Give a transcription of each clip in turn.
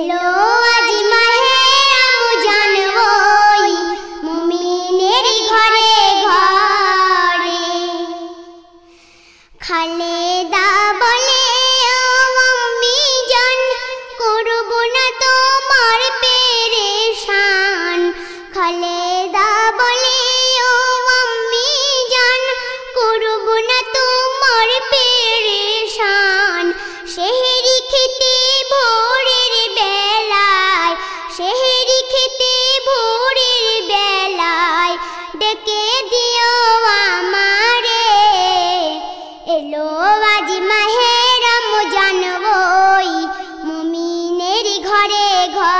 Hello. ঘর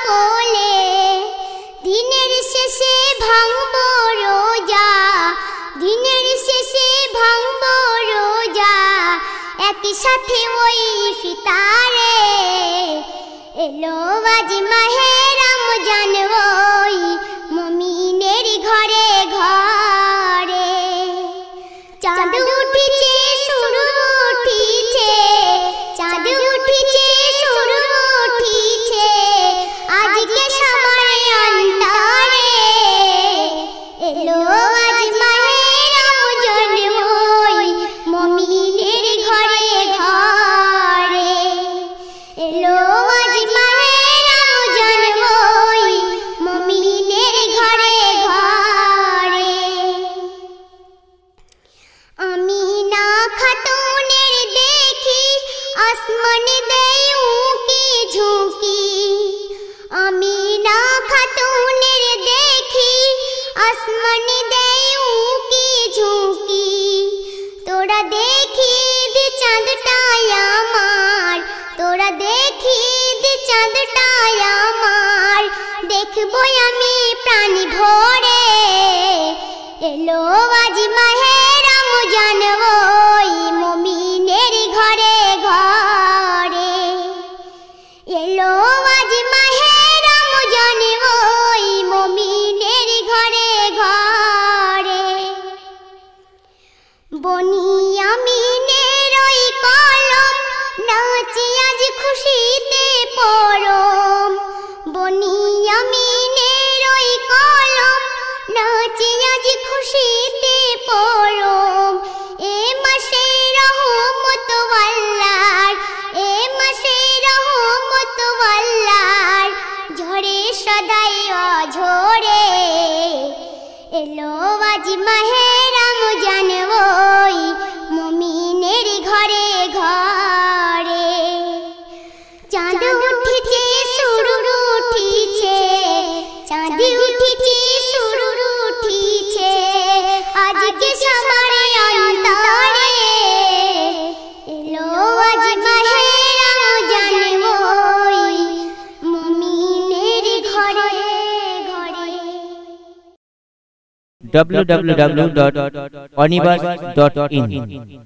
সকলে দিনের শেষে ভাঙব রোজা, দিনের শেষে ভাঙব রোজা, একই সাথে ওই ফিতারে। এলো বাজি মাহে চাঁদটাই আমার দেখব আমি প্রাণী ভরে। এলো আজি এলো আজ মাহেরাম জান www.onibus.in